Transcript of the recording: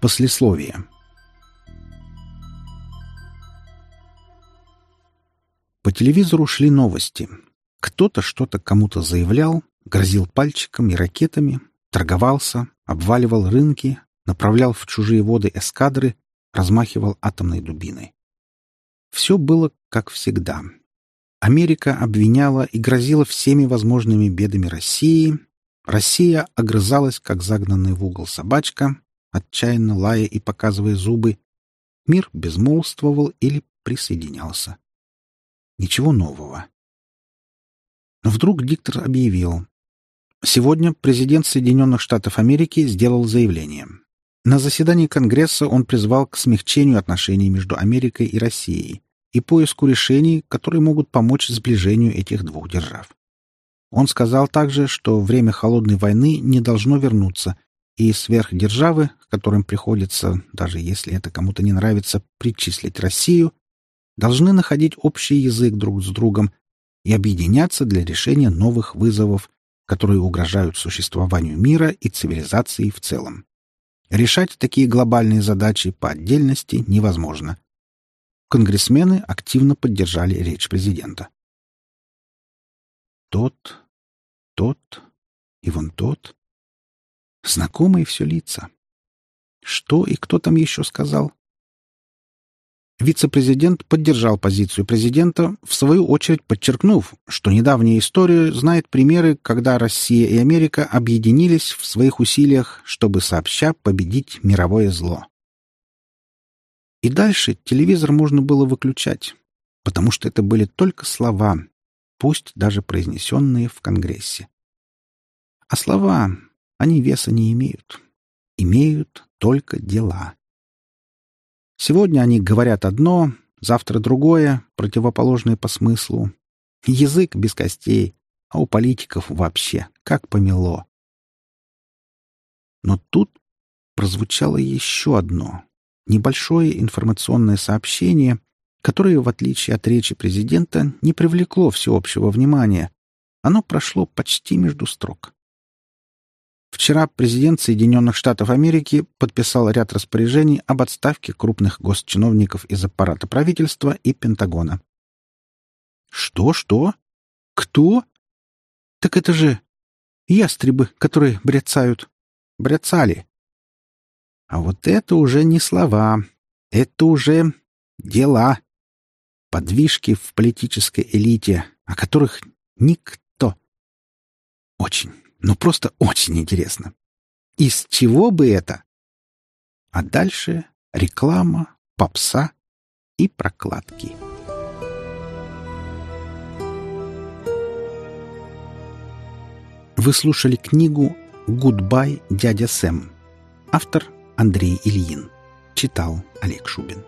Послесловие. По телевизору шли новости. Кто-то что-то кому-то заявлял, грозил пальчиком и ракетами, торговался, обваливал рынки, направлял в чужие воды эскадры, размахивал атомной дубиной. Все было как всегда. Америка обвиняла и грозила всеми возможными бедами России. Россия огрызалась, как загнанная в угол собачка, отчаянно лая и показывая зубы. Мир безмолвствовал или присоединялся. Ничего нового. Но вдруг диктор объявил. Сегодня президент Соединенных Штатов Америки сделал заявление. На заседании Конгресса он призвал к смягчению отношений между Америкой и Россией и поиску решений, которые могут помочь сближению этих двух держав. Он сказал также, что время холодной войны не должно вернуться, и сверхдержавы, которым приходится, даже если это кому-то не нравится, причислить Россию, должны находить общий язык друг с другом и объединяться для решения новых вызовов, которые угрожают существованию мира и цивилизации в целом. Решать такие глобальные задачи по отдельности невозможно. Конгрессмены активно поддержали речь президента. Тот, тот и вон тот. Знакомые все лица. Что и кто там еще сказал? Вице-президент поддержал позицию президента, в свою очередь подчеркнув, что недавняя история знает примеры, когда Россия и Америка объединились в своих усилиях, чтобы сообща победить мировое зло. И дальше телевизор можно было выключать, потому что это были только слова, пусть даже произнесенные в Конгрессе. А слова, они веса не имеют. Имеют только дела. Сегодня они говорят одно, завтра другое, противоположное по смыслу. Язык без костей, а у политиков вообще как помело. Но тут прозвучало еще одно, небольшое информационное сообщение, которое, в отличие от речи президента, не привлекло всеобщего внимания. Оно прошло почти между строк. Вчера президент Соединенных Штатов Америки подписал ряд распоряжений об отставке крупных госчиновников из аппарата правительства и Пентагона. Что, что? Кто? Так это же ястребы, которые бряцают. Бряцали. А вот это уже не слова. Это уже дела. Подвижки в политической элите, о которых никто. Очень, ну просто очень интересно. Из чего бы это? А дальше реклама, попса и прокладки. Вы слушали книгу «Гудбай, дядя Сэм». Автор Андрей Ильин. Читал Олег Шубин.